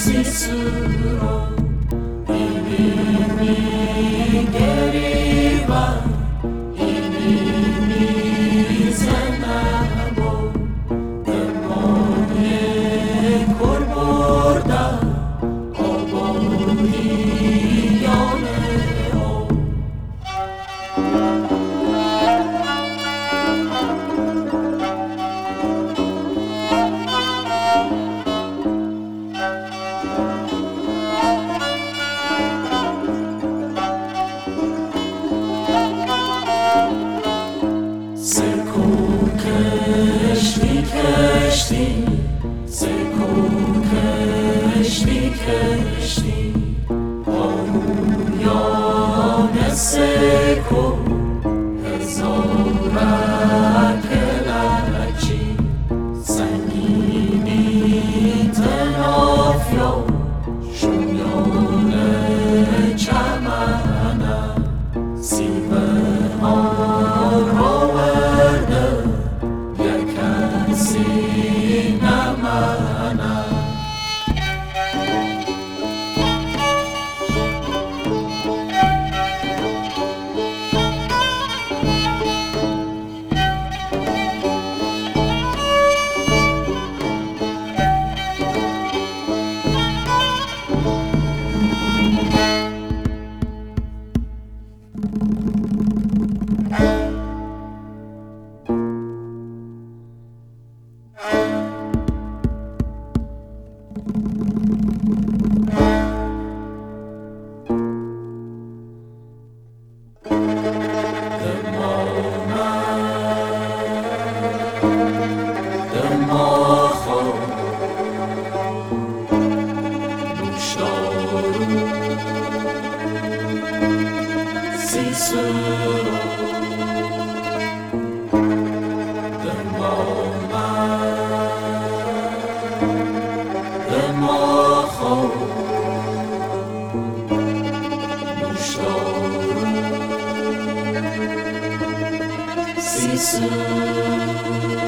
Sisuru کشتی سکو کشتی کشتی. آرویان سکو نوشدارو سیسرو